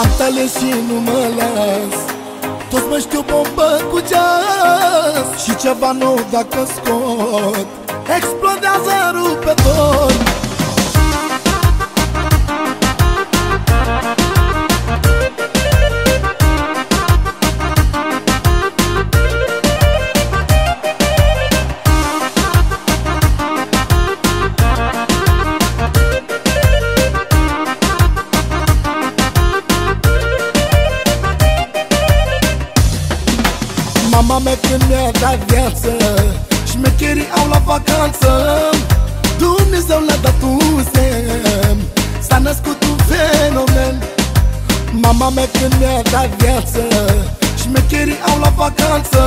Am tale și nu mă las. Toți mă știu bombă cu ceas. Și ceva nou dacă scot Explodează, rupe tot. Doamne când mi-a dat viață Șmecherii au la vacanță. Dumnezeu le-a dat un semn S-a născut un fenomen. Mama mea când mi-a dat viață Șmecherii au la vacanță.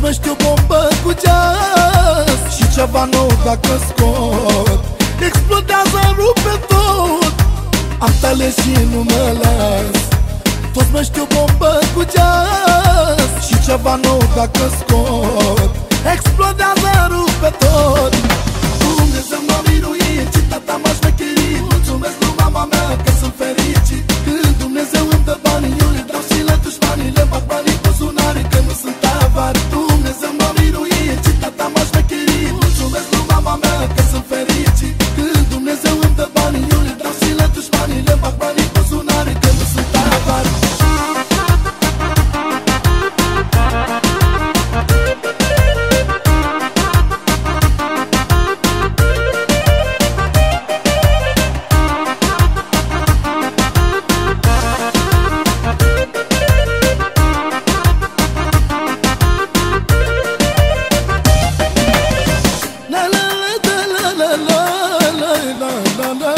mă știu bombă cu ceas Și ceva nou dacă scot. Explodează, rupe tot. Am tale și nu mă las. Toți mă știu bombă cu ceas Și ceva nou dacă scot. Explodează, rupe tot. Dumnezeu m-a minuit Și tata m-a șmecherit. da da